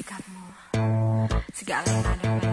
sikapmu segala yang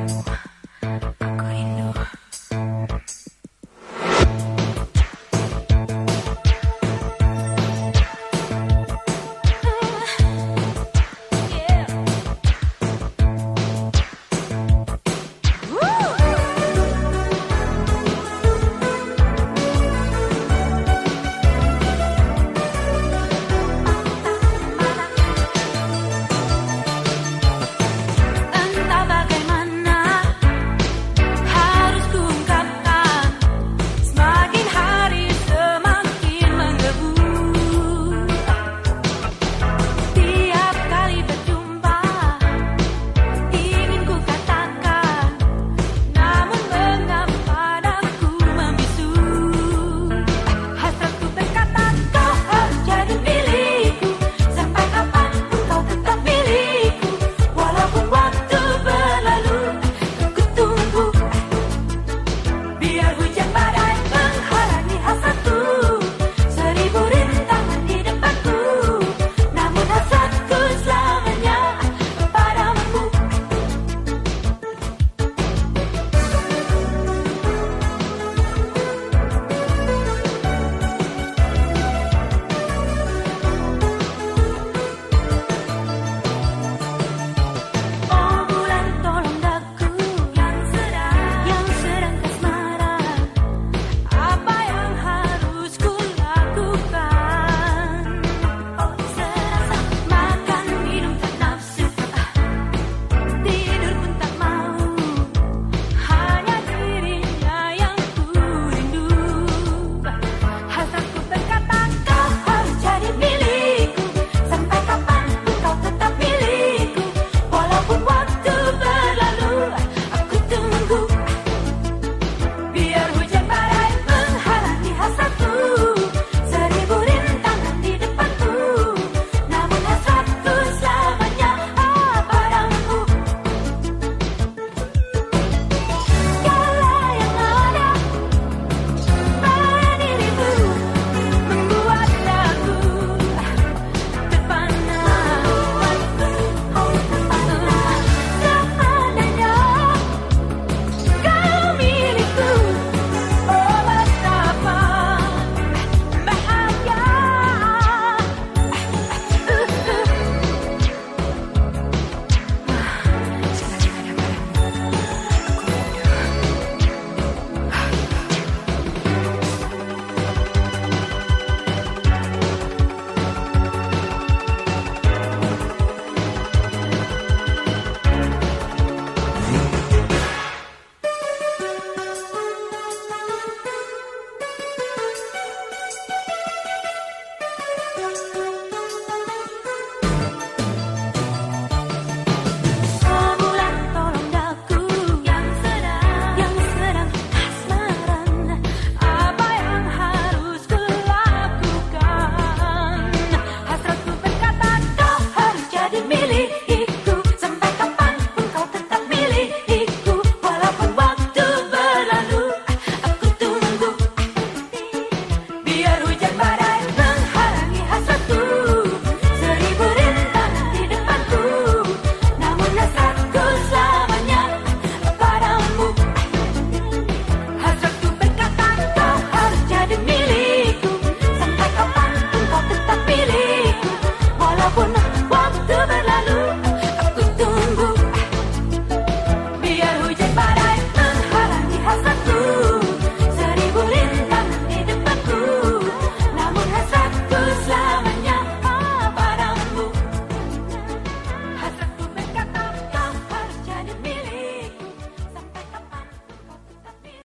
por